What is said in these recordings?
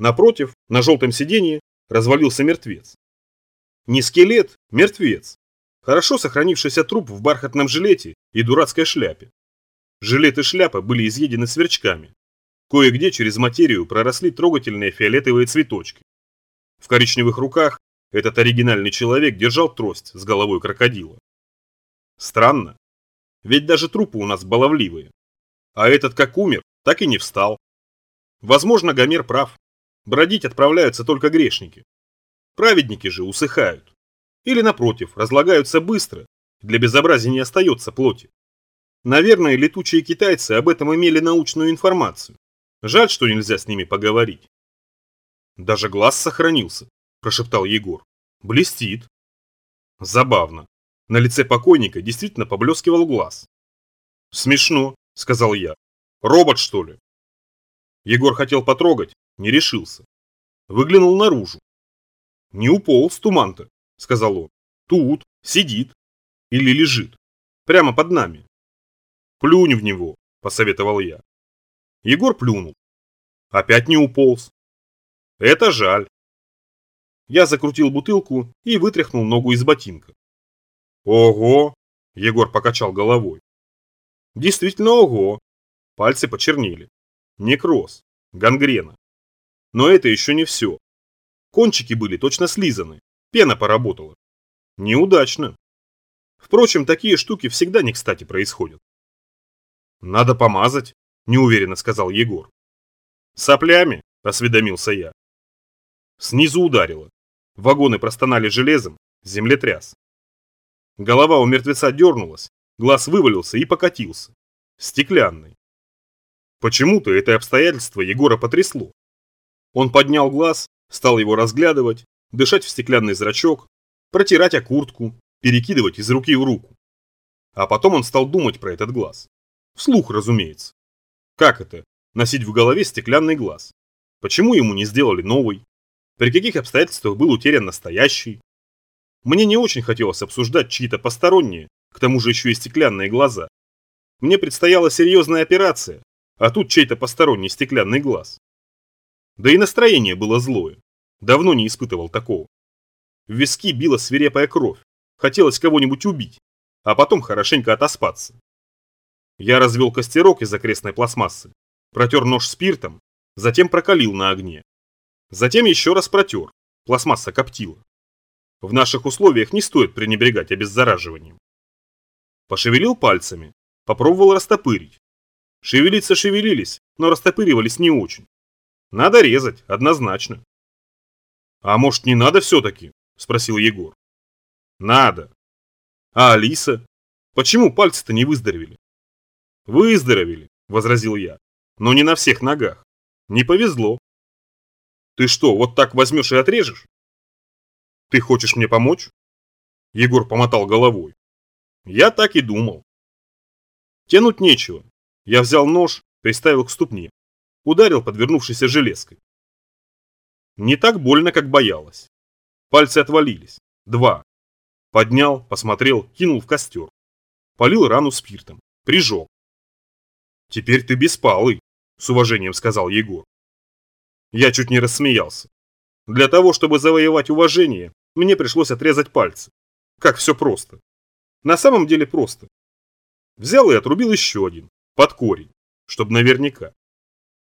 Напротив, на желтом сиденье, развалился мертвец. Не скелет, мертвец. Хорошо сохранившийся труп в бархатном жилете и дурацкой шляпе. Жилет и шляпа были изъедены сверчками. Кое-где через материю проросли трогательные фиолетовые цветочки. В коричневых руках этот оригинальный человек держал трость с головой крокодила. Странно. Ведь даже трупы у нас баловливые. А этот как умер, так и не встал. Возможно, Гомер прав. Бродить отправляются только грешники. Праведники же усыхают. Или, напротив, разлагаются быстро. Для безобразия не остается плоти. Наверное, летучие китайцы об этом имели научную информацию. Жаль, что нельзя с ними поговорить. Даже глаз сохранился, прошептал Егор. Блестит. Забавно. На лице покойника действительно поблескивал глаз. Смешно, сказал я. Робот, что ли? Егор хотел потрогать, не решился. Выглянул наружу. Не уполз туман-то, сказал он. Тут, сидит. Или лежит. Прямо под нами. Плюнь в него, посоветовал я. Егор плюнул. Опять не уполз. Это жаль. Я закрутил бутылку и вытряхнул ногу из ботинка. Ого! Егор покачал головой. Действительно ого! Пальцы почернели. Некроз, гангрена. Но это еще не все. Кончики были точно слизаны, пена поработала. Неудачно. Впрочем, такие штуки всегда не кстати происходят. Надо помазать, неуверенно сказал Егор. Соплями, осведомился я. Снизу ударило. Вагоны простонали железом, землетряс. Голова у мертвеца дернулась, глаз вывалился и покатился. Стеклянный. Почему-то это обстоятельство Егора потрясло. Он поднял глаз, стал его разглядывать, дышать в стеклянный зрачок, протирать о куртку, перекидывать из руки в руку. А потом он стал думать про этот глаз. Вслух, разумеется. Как это? Носить в голове стеклянный глаз? Почему ему не сделали новый? При каких обстоятельствах был утерян настоящий? Мне не очень хотелось обсуждать чьи-то посторонние, к тому же еще и стеклянные глаза. Мне предстояла серьезная операция, а тут чей-то посторонний стеклянный глаз. Да и настроение было злое. Давно не испытывал такого. В виски била свирепая кровь. Хотелось кого-нибудь убить, а потом хорошенько отоспаться. Я развел костерок из окрестной пластмассы, протер нож спиртом, затем прокалил на огне. Затем еще раз протер, пластмасса коптила. В наших условиях не стоит пренебрегать обеззараживанием. Пошевелил пальцами, попробовал растопырить. Шевелиться шевелились, но растопыривались не очень. Надо резать, однозначно. А может не надо все-таки? Спросил Егор. Надо. А Алиса? Почему пальцы-то не выздоровели? Выздоровели, возразил я. Но не на всех ногах. Не повезло. Ты что, вот так возьмешь и отрежешь? Ты хочешь мне помочь? Егор помотал головой. Я так и думал. Тянуть нечего. Я взял нож, приставил к ступне. Ударил подвернувшейся железкой. Не так больно, как боялась. Пальцы отвалились. Два. Поднял, посмотрел, кинул в костер. Полил рану спиртом. Прижег. «Теперь ты беспалый», – с уважением сказал Егор. Я чуть не рассмеялся. Для того, чтобы завоевать уважение, мне пришлось отрезать пальцы. Как все просто. На самом деле просто. Взял и отрубил еще один, под корень, чтобы наверняка.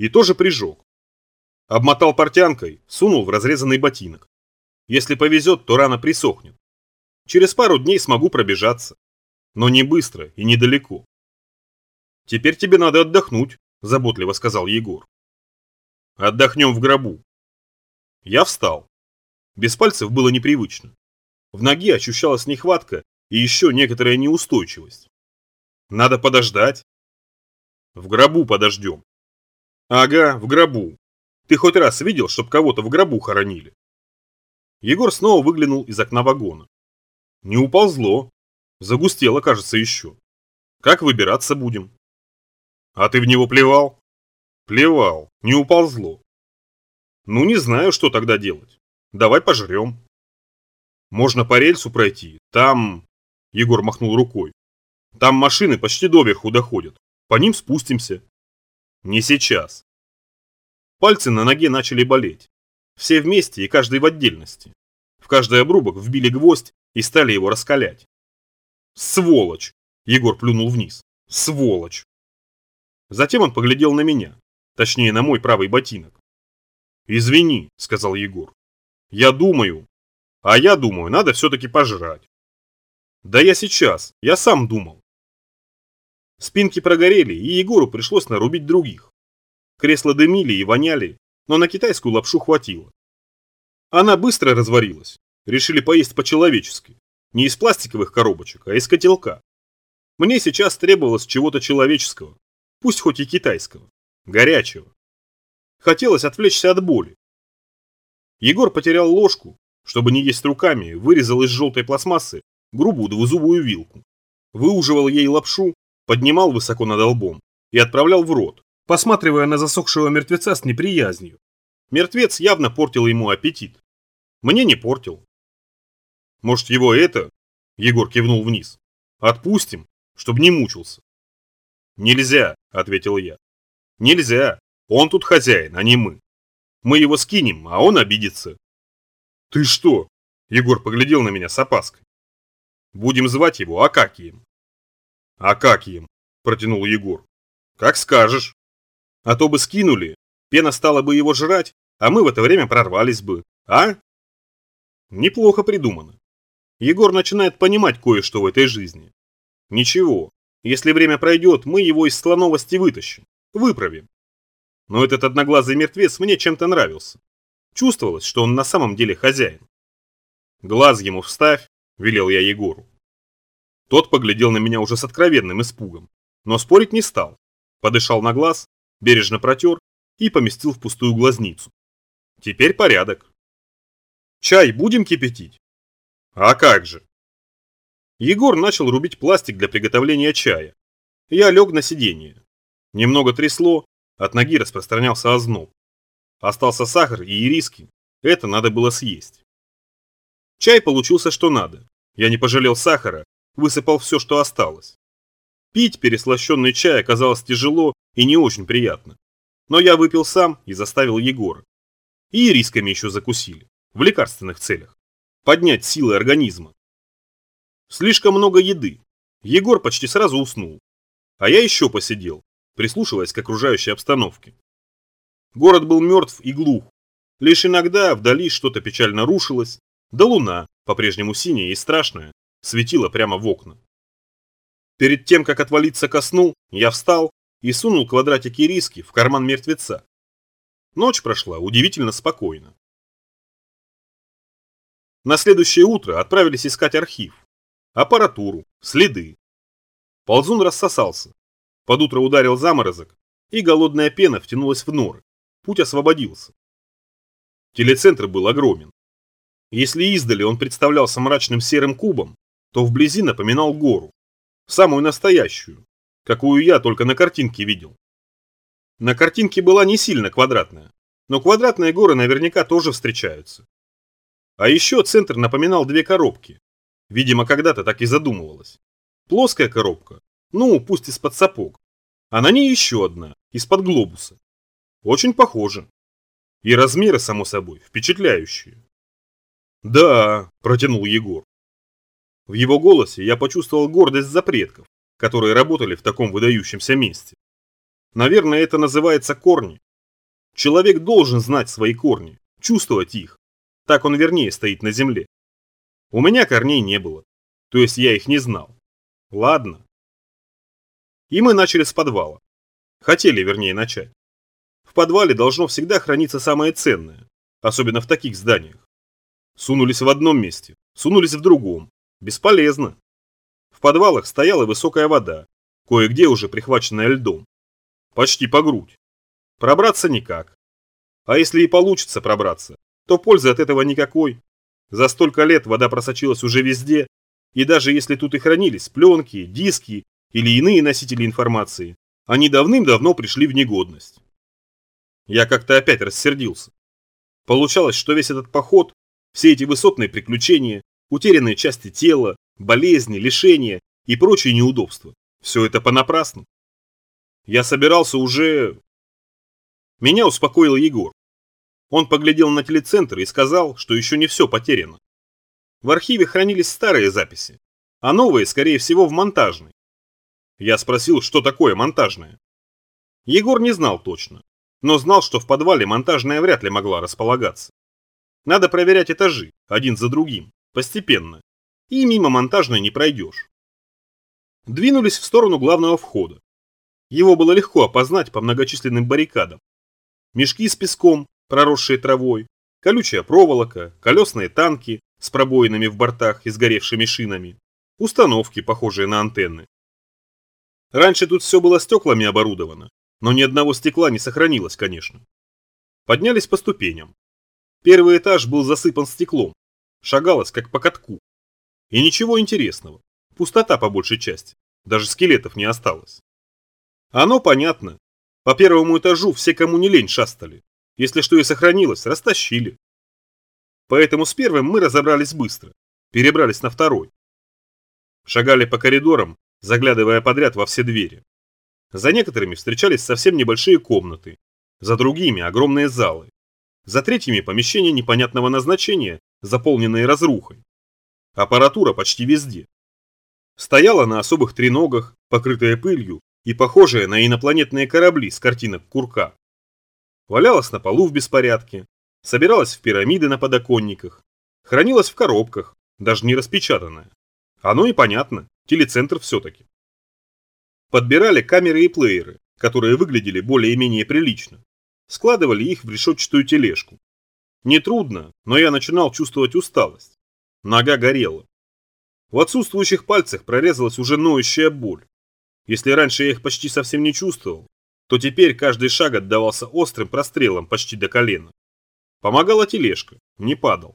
И тоже прижег. Обмотал портянкой, сунул в разрезанный ботинок. Если повезет, то рана присохнет. Через пару дней смогу пробежаться. Но не быстро и недалеко. «Теперь тебе надо отдохнуть», – заботливо сказал Егор. «Отдохнем в гробу». Я встал. Без пальцев было непривычно. В ноге ощущалась нехватка и еще некоторая неустойчивость. Надо подождать. В гробу подождем. Ага, в гробу. Ты хоть раз видел, чтоб кого-то в гробу хоронили? Егор снова выглянул из окна вагона. Не уползло. Загустело, кажется, еще. Как выбираться будем? А ты в него плевал? Плевал, не уползло. Ну не знаю, что тогда делать. Давай пожрем. Можно по рельсу пройти. Там... Егор махнул рукой. Там машины почти доверху доходят. По ним спустимся. Не сейчас. Пальцы на ноге начали болеть. Все вместе и каждый в отдельности. В каждый обрубок вбили гвоздь и стали его раскалять. «Сволочь!» – Егор плюнул вниз. «Сволочь!» Затем он поглядел на меня, точнее на мой правый ботинок. «Извини», – сказал Егор. «Я думаю. А я думаю, надо все-таки пожрать». «Да я сейчас, я сам думал». Спинки прогорели, и Егору пришлось нарубить других. Кресла дымили и воняли, но на китайскую лапшу хватило. Она быстро разварилась. Решили поесть по-человечески. Не из пластиковых коробочек, а из котелка. Мне сейчас требовалось чего-то человеческого, пусть хоть и китайского, горячего. Хотелось отвлечься от боли. Егор потерял ложку, чтобы не есть руками, вырезал из желтой пластмассы грубую двузубую вилку, выуживал ей лапшу, поднимал высоко над лбом и отправлял в рот, посматривая на засохшего мертвеца с неприязнью. Мертвец явно портил ему аппетит. Мне не портил. Может его это, Егор кивнул вниз, отпустим, чтобы не мучился. Нельзя, ответил я. Нельзя, он тут хозяин, а не мы. Мы его скинем, а он обидится. Ты что? Егор поглядел на меня с опаской. Будем звать его Акакием. Акакием, протянул Егор. Как скажешь. А то бы скинули, пена стала бы его жрать, а мы в это время прорвались бы, а? Неплохо придумано. Егор начинает понимать кое-что в этой жизни. Ничего, если время пройдет, мы его из слоновости вытащим, выправим. Но этот одноглазый мертвец мне чем-то нравился. Чувствовалось, что он на самом деле хозяин. «Глаз ему вставь», – велел я Егору. Тот поглядел на меня уже с откровенным испугом, но спорить не стал. Подышал на глаз бережно протер и поместил в пустую глазницу. Теперь порядок. Чай будем кипятить? А как же? Егор начал рубить пластик для приготовления чая. Я лег на сиденье. Немного трясло, от ноги распространялся озноб. Остался сахар и ириски, это надо было съесть. Чай получился что надо. Я не пожалел сахара, высыпал все, что осталось. Пить переслащенный чай оказалось тяжело и не очень приятно. Но я выпил сам и заставил Егора. И рисками еще закусили, в лекарственных целях. Поднять силы организма. Слишком много еды. Егор почти сразу уснул. А я еще посидел, прислушиваясь к окружающей обстановке. Город был мертв и глух. Лишь иногда вдали что-то печально рушилось, да луна, по-прежнему синяя и страшная, светила прямо в окна. Перед тем, как отвалиться ко сну, я встал и сунул квадратики риски в карман мертвеца. Ночь прошла удивительно спокойно. На следующее утро отправились искать архив, аппаратуру, следы. Ползун рассосался. Под утро ударил заморозок, и голодная пена втянулась в норы. Путь освободился. Телецентр был огромен. Если издали он представлялся мрачным серым кубом, то вблизи напоминал гору. Самую настоящую, какую я только на картинке видел. На картинке была не сильно квадратная, но квадратные горы наверняка тоже встречаются. А еще центр напоминал две коробки. Видимо, когда-то так и задумывалось. Плоская коробка, ну, пусть из-под сапог. А на ней еще одна, из-под глобуса. Очень похоже. И размеры, само собой, впечатляющие. «Да», – протянул Егор. В его голосе я почувствовал гордость за предков, которые работали в таком выдающемся месте. Наверное, это называется корни. Человек должен знать свои корни, чувствовать их. Так он вернее стоит на земле. У меня корней не было, то есть я их не знал. Ладно. И мы начали с подвала. Хотели, вернее, начать. В подвале должно всегда храниться самое ценное, особенно в таких зданиях. Сунулись в одном месте, сунулись в другом, Бесполезно. В подвалах стояла высокая вода, кое-где уже прихваченная льдом. Почти по грудь. Пробраться никак. А если и получится пробраться, то пользы от этого никакой. За столько лет вода просочилась уже везде, и даже если тут и хранились пленки, диски или иные носители информации, они давным-давно пришли в негодность. Я как-то опять рассердился. Получалось, что весь этот поход, все эти высотные приключения, утерянные части тела, болезни, лишения и прочие неудобства. Все это понапрасну. Я собирался уже... Меня успокоил Егор. Он поглядел на телецентр и сказал, что еще не все потеряно. В архиве хранились старые записи, а новые, скорее всего, в монтажной. Я спросил, что такое монтажная. Егор не знал точно, но знал, что в подвале монтажная вряд ли могла располагаться. Надо проверять этажи, один за другим, постепенно, и мимо монтажной не пройдешь. Двинулись в сторону главного входа. Его было легко опознать по многочисленным баррикадам. Мешки с песком, проросшие травой, колючая проволока, колесные танки с пробоинами в бортах и сгоревшими шинами, установки, похожие на антенны. Раньше тут все было стеклами оборудовано, но ни одного стекла не сохранилось, конечно. Поднялись по ступеням. Первый этаж был засыпан стеклом, шагалось как по катку. И ничего интересного, пустота по большей части, даже скелетов не осталось. Оно понятно, по первому этажу все, кому не лень, шастали. Если что и сохранилось, растащили. Поэтому с первым мы разобрались быстро, перебрались на второй. Шагали по коридорам, заглядывая подряд во все двери. За некоторыми встречались совсем небольшие комнаты, за другими огромные залы, за третьими помещения непонятного назначения, заполненные разрухой. Аппаратура почти везде. Стояла на особых треногах, покрытая пылью и похожая на инопланетные корабли с картинок Курка. Валялась на полу в беспорядке, собиралась в пирамиды на подоконниках, хранилась в коробках, даже не распечатанная. Оно и понятно, телецентр все-таки. Подбирали камеры и плееры, которые выглядели более-менее прилично. Складывали их в решетчатую тележку. Нетрудно, но я начинал чувствовать усталость. Нога горела. В отсутствующих пальцах прорезалась уже ноющая боль. Если раньше я их почти совсем не чувствовал, то теперь каждый шаг отдавался острым прострелом почти до колена. Помогала тележка, не падал.